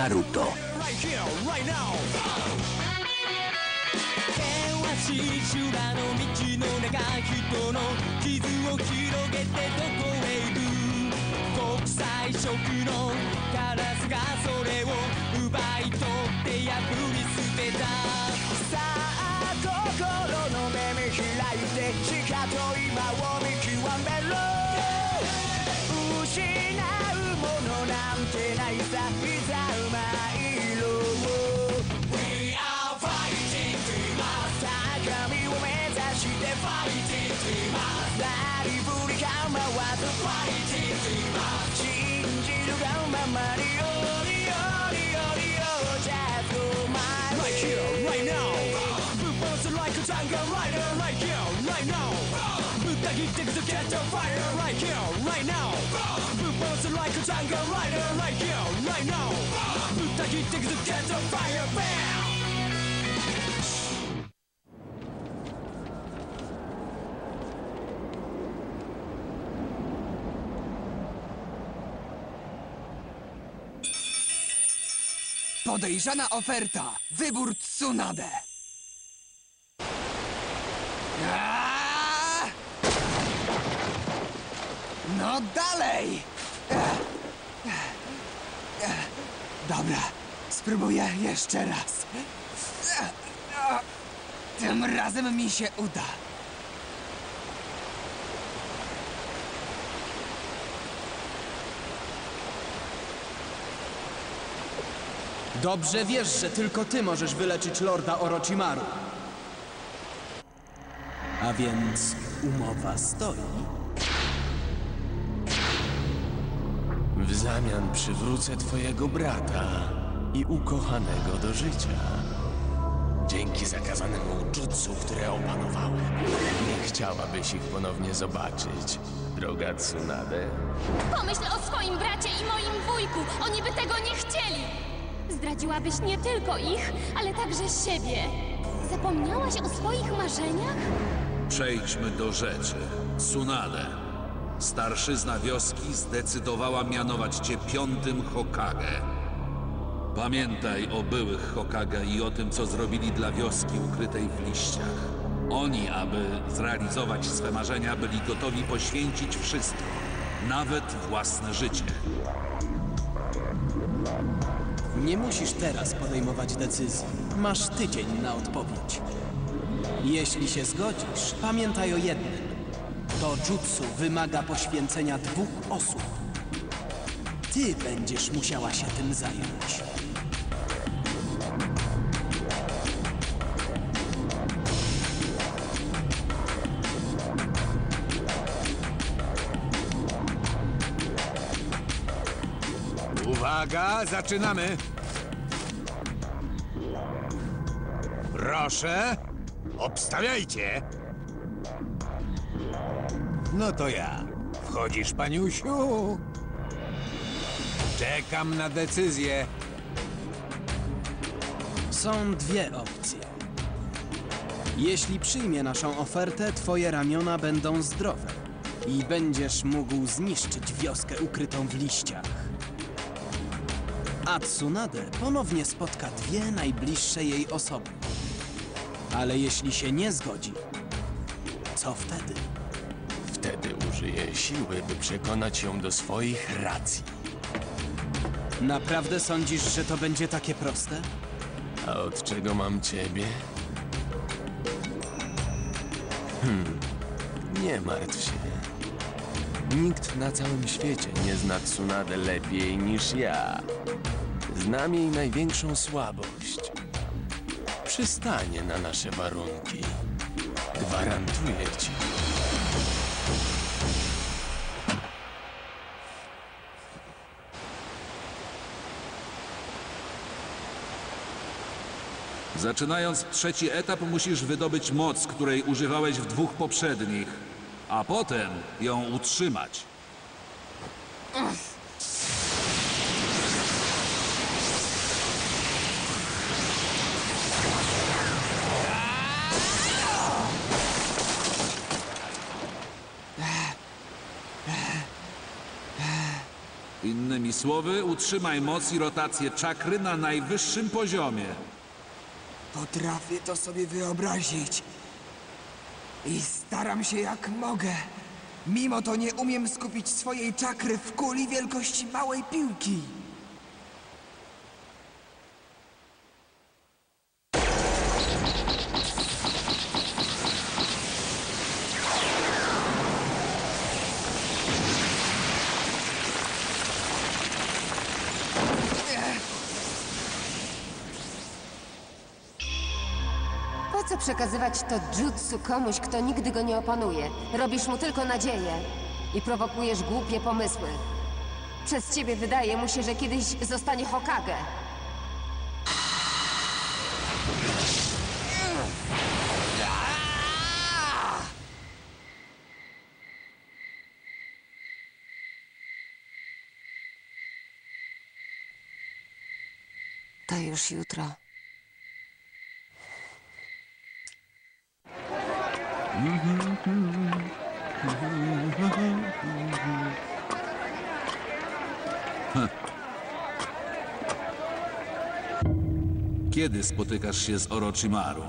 person like Naruto. right here, right now. 険しい修羅の道の中人の傷を広げてどこへ行く国際色のカラスがそれを奪い取って破り捨てたさあ心の目見開いてしかと今 Dig to catch a fire, right here, right now. Blue like a tiger rider, right here, right now. Blue dig to catch a fire, bam! Podejrzana oferta. Wybór Tsunade. Aaaa! No dalej! Dobra, spróbuję jeszcze raz. Tym razem mi się uda. Dobrze wiesz, że tylko ty możesz wyleczyć Lorda Orochimaru. A więc umowa stoi. W zamian przywrócę twojego brata i ukochanego do życia. Dzięki zakazanemu jutsu, które opanowałem. Nie chciałabyś ich ponownie zobaczyć, droga Tsunade? Pomyśl o swoim bracie i moim wujku. Oni by tego nie chcieli. Zdradziłabyś nie tylko ich, ale także siebie. Zapomniałaś o swoich marzeniach? Przejdźmy do rzeczy. Tsunade. Starszyzna wioski zdecydowała mianować cię piątym Hokage. Pamiętaj o byłych Hokage i o tym, co zrobili dla wioski ukrytej w liściach. Oni, aby zrealizować swe marzenia, byli gotowi poświęcić wszystko, nawet własne życie. Nie musisz teraz podejmować decyzji. Masz tydzień na odpowiedź. Jeśli się zgodzisz, pamiętaj o jednym. To jutsu wymaga poświęcenia dwóch osób. Ty będziesz musiała się tym zająć. Uwaga, zaczynamy. Proszę, obstawiajcie. No to ja. Wchodzisz, paniusiu? Czekam na decyzję. Są dwie opcje. Jeśli przyjmie naszą ofertę, twoje ramiona będą zdrowe i będziesz mógł zniszczyć wioskę ukrytą w liściach. A Tsunade ponownie spotka dwie najbliższe jej osoby. Ale jeśli się nie zgodzi, co wtedy? Wtedy użyję siły, by przekonać ją do swoich racji. Naprawdę sądzisz, że to będzie takie proste? A od czego mam ciebie? Hmm, nie martw się. Nikt na całym świecie nie zna Tsunade lepiej niż ja. Znam jej największą słabość. Przystanie na nasze warunki. Gwarantuję ci. Zaczynając trzeci etap musisz wydobyć moc, której używałeś w dwóch poprzednich, a potem ją utrzymać. Innymi słowy, utrzymaj moc i rotację czakry na najwyższym poziomie. Potrafię to sobie wyobrazić. I staram się jak mogę. Mimo to nie umiem skupić swojej czakry w kuli wielkości małej piłki. Co przekazywać to jutsu komuś, kto nigdy go nie opanuje? Robisz mu tylko nadzieję i prowokujesz głupie pomysły. Przez ciebie wydaje mu się, że kiedyś zostanie Hokage. To już jutro. Kiedy spotykasz się z Orochimaru?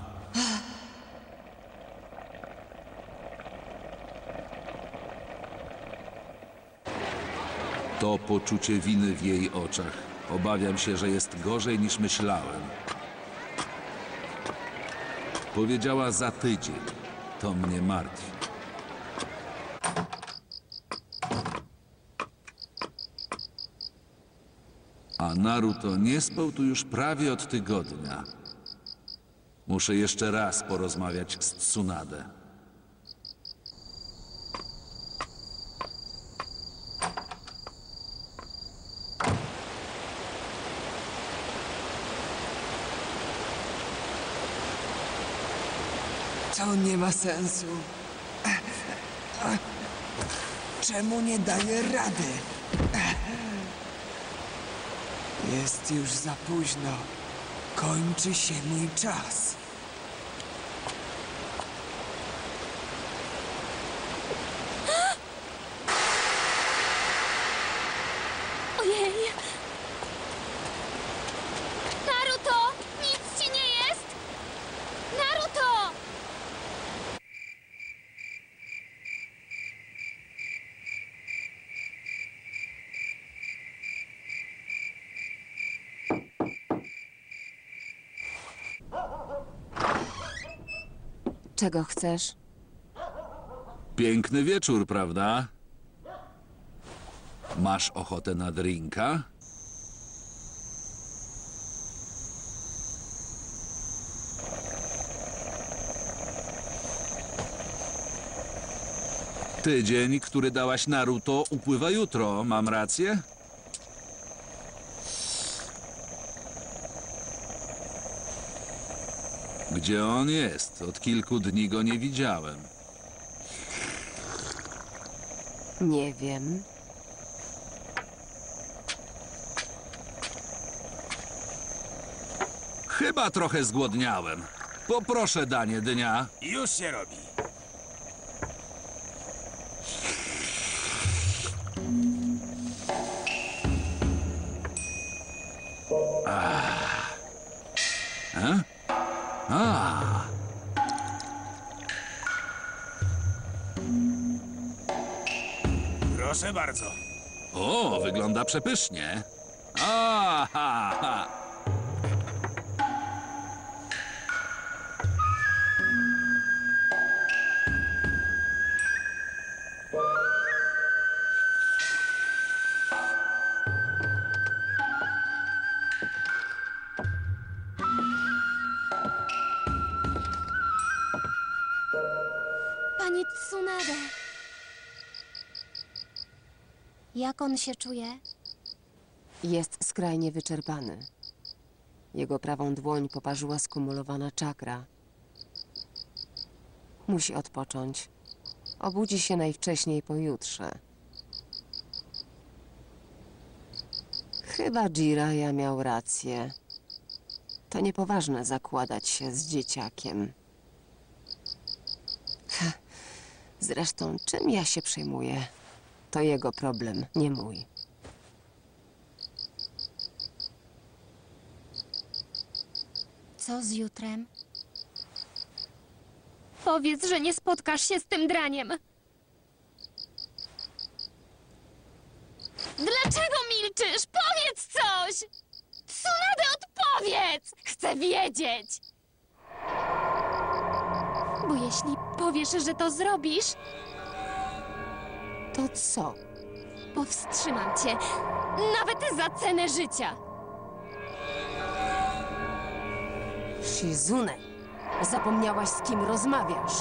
To poczucie winy w jej oczach. Obawiam się, że jest gorzej niż myślałem. Powiedziała za tydzień. To mnie martwi. A Naruto nie spał tu już prawie od tygodnia. Muszę jeszcze raz porozmawiać z Tsunade. Nie ma sensu. Czemu nie daję rady? Jest już za późno. Kończy się mój czas. Ojej! Naruto! Nic ci nie jest! Naruto! Czego chcesz? Piękny wieczór, prawda? Masz ochotę na drinka? Tydzień, który dałaś Naruto, upływa jutro. Mam rację? Gdzie on jest? Od kilku dni go nie widziałem. Nie wiem. Chyba trochę zgłodniałem. Poproszę danie dnia. Już się robi. E? A, Proszę bardzo. o, wygląda przepysznie. Jak on się czuje? Jest skrajnie wyczerpany. Jego prawą dłoń poparzyła skumulowana czakra. Musi odpocząć. Obudzi się najwcześniej pojutrze. Chyba Jiraya miał rację. To niepoważne zakładać się z dzieciakiem. Zresztą, czym ja się przejmuję? To jego problem, nie mój. Co z jutrem? Powiedz, że nie spotkasz się z tym draniem. Dlaczego milczysz? Powiedz coś! Tsunade, odpowiedz! Chcę wiedzieć! Bo jeśli powiesz, że to zrobisz, to co? powstrzymam cię. Nawet za cenę życia. Shizune, zapomniałaś z kim rozmawiasz.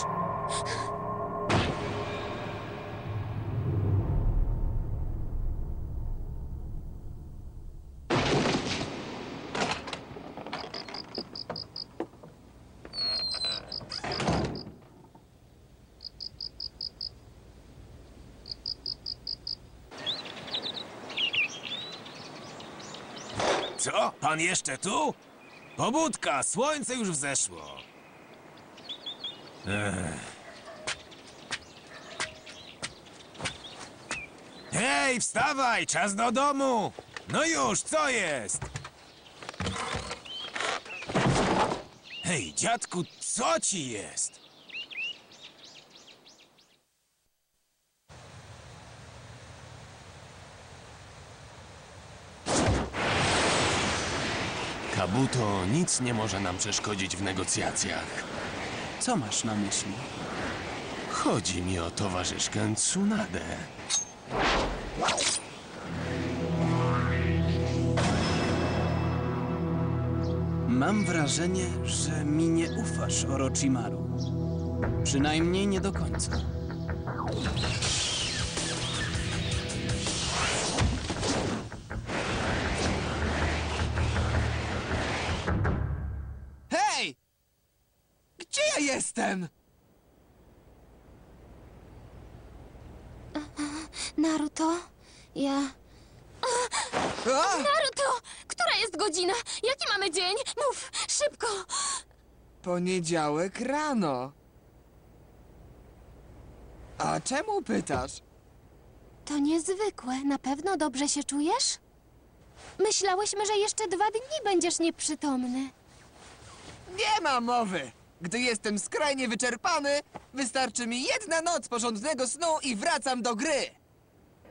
Co? Pan jeszcze tu? Pobudka, słońce już wzeszło. Ech. Hej, wstawaj, czas do domu! No już, co jest? Hej, dziadku, co ci jest? Kabuto nic nie może nam przeszkodzić w negocjacjach. Co masz na myśli? Chodzi mi o towarzyszkę Tsunadę. Mam wrażenie, że mi nie ufasz, Orochimaru. Przynajmniej nie do końca. Gdzie ja jestem? Naruto, ja... A! Naruto! Która jest godzina? Jaki mamy dzień? Mów, szybko! Poniedziałek rano. A czemu pytasz? To niezwykłe. Na pewno dobrze się czujesz? Myślałyśmy, że jeszcze dwa dni będziesz nieprzytomny. Nie ma mowy! Gdy jestem skrajnie wyczerpany, wystarczy mi jedna noc porządnego snu i wracam do gry.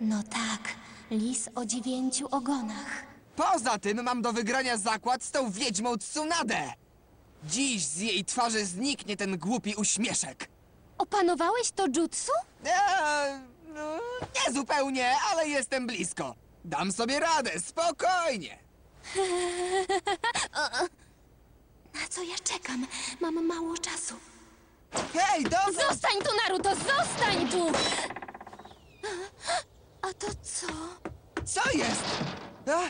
No tak, lis o dziewięciu ogonach. Poza tym mam do wygrania zakład z tą wiedźmą Tsunadę. Dziś z jej twarzy zniknie ten głupi uśmieszek. Opanowałeś to jutsu? Eee, no, nie zupełnie, ale jestem blisko. Dam sobie radę, spokojnie. Na co ja czekam? Mam mało czasu. Hej, dobrze! Zostań tu, Naruto, zostań tu! A to co? Co jest? A?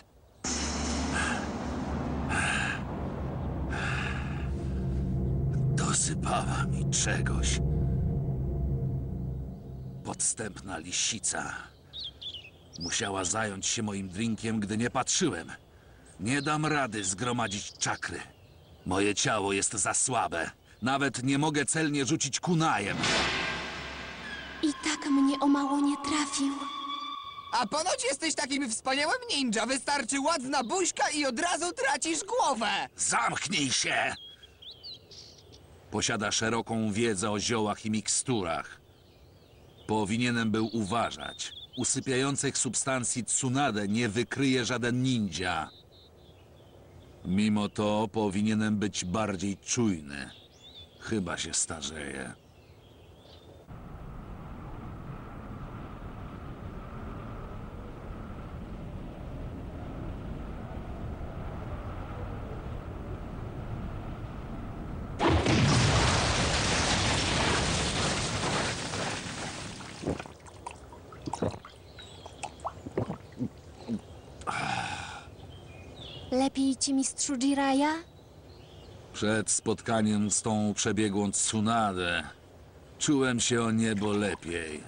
Dosypała mi czegoś. Podstępna lisica. Musiała zająć się moim drinkiem, gdy nie patrzyłem. Nie dam rady zgromadzić czakry. Moje ciało jest za słabe. Nawet nie mogę celnie rzucić kunajem. I tak mnie o mało nie trafił. A ponoć jesteś takim wspaniałym ninja. Wystarczy ładna buźka i od razu tracisz głowę. Zamknij się! Posiada szeroką wiedzę o ziołach i miksturach. Powinienem był uważać. Usypiających substancji tsunade nie wykryje żaden ninja. Mimo to powinienem być bardziej czujny. Chyba się starzeję. Lepiej ci, mistrzu Jiraya? Przed spotkaniem z tą przebiegłą tsunadę czułem się o niebo lepiej.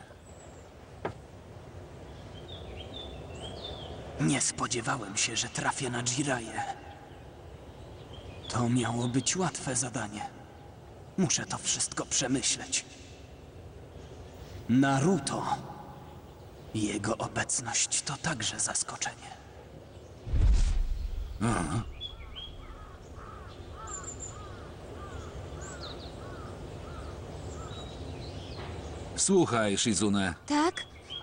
Nie spodziewałem się, że trafię na Jiraję. To miało być łatwe zadanie. Muszę to wszystko przemyśleć. Naruto. Jego obecność to także zaskoczenie. Słuchaj, Shizune, Tak?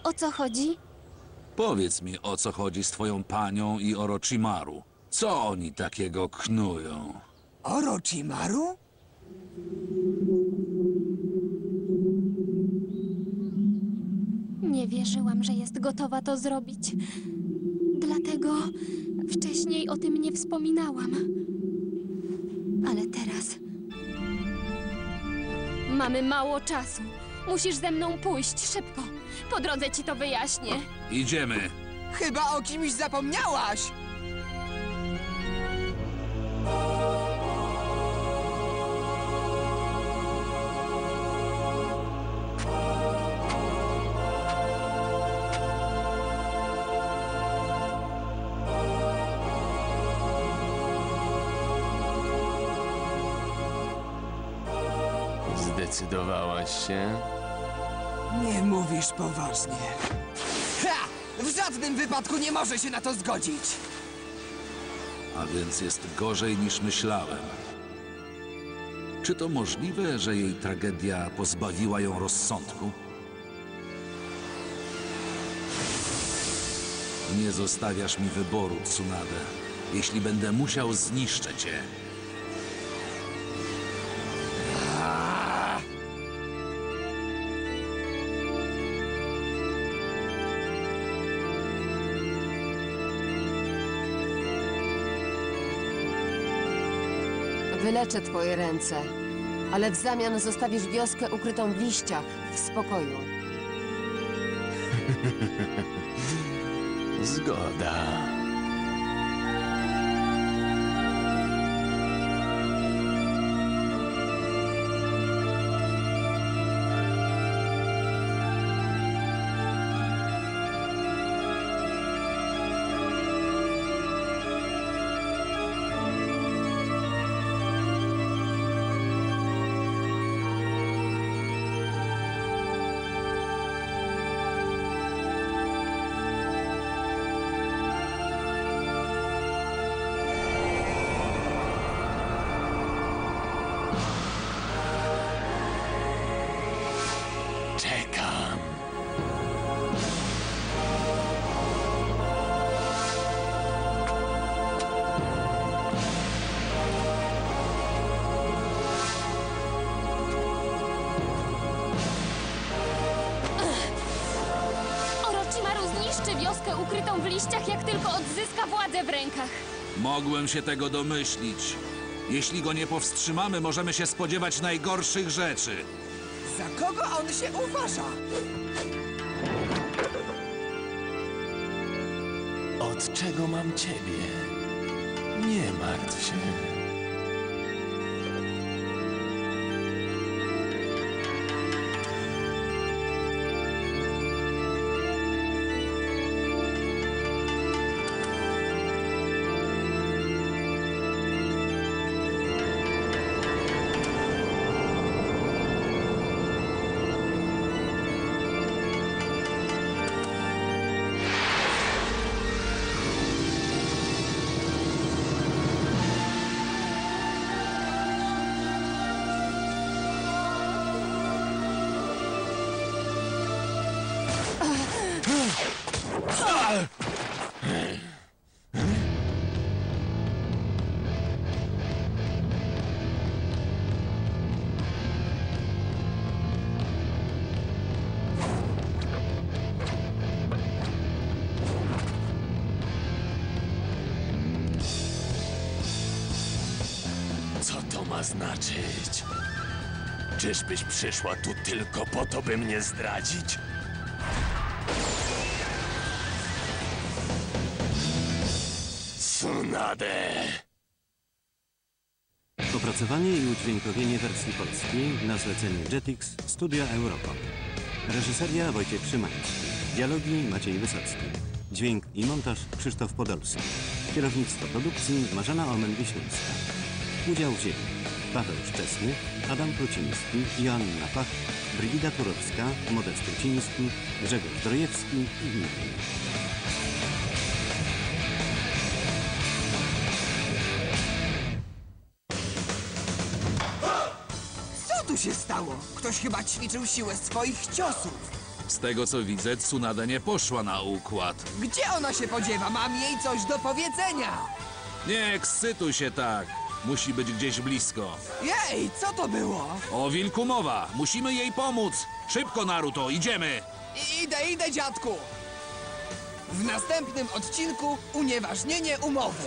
O co chodzi? powiedz mi o co chodzi z twoją panią i Orochimaru. Co oni takiego knują? Orochimaru? Nie wierzyłam, że jest gotowa to zrobić. Dlatego wcześniej o tym nie wspominałam. Ale teraz. Mamy mało czasu. Musisz ze mną pójść szybko. Po drodze ci to wyjaśnię. Idziemy. Chyba o kimś zapomniałaś! Zdecydowałaś się? Nie mówisz poważnie. Ha! W żadnym wypadku nie może się na to zgodzić! A więc jest gorzej niż myślałem. Czy to możliwe, że jej tragedia pozbawiła ją rozsądku? Nie zostawiasz mi wyboru, Tsunade. Jeśli będę musiał, zniszczę cię. Wyleczę twoje ręce, ale w zamian zostawisz wioskę ukrytą w liściach, w spokoju. Zgoda. Ukrytą w liściach, jak tylko odzyska władzę w rękach. Mogłem się tego domyślić. Jeśli go nie powstrzymamy, możemy się spodziewać najgorszych rzeczy. Za kogo on się uważa? Od czego mam ciebie? Nie martw się. Co to ma znaczyć? Czyżbyś przyszła tu tylko po to, by mnie zdradzić? Tsunade! Opracowanie i udźwiękowienie wersji polskiej na zlecenie Jetix Studio Europol. Reżyseria Wojciech Szymański. Dialogi Maciej Wysocki. Dźwięk i montaż Krzysztof Podolski. Kierownictwo produkcji Marzena Omen-Wiśniewska. Udział wzięli Paweł Szczesny, Adam Pluciński, Joanna Pach, Brygida Turowska, Modest Truciński, Grzegorz Drojewski i inni. Co tu się stało? Ktoś chyba ćwiczył siłę swoich ciosów. Z tego co widzę, Tsunade nie poszła na układ. Gdzie ona się podziewa? Mam jej coś do powiedzenia. Nie ekscytuj się tak. Musi być gdzieś blisko. Jej, co to było? O wilku mowa. Musimy jej pomóc. Szybko, Naruto, idziemy. Idę, idę, dziadku! W następnym odcinku unieważnienie umowy.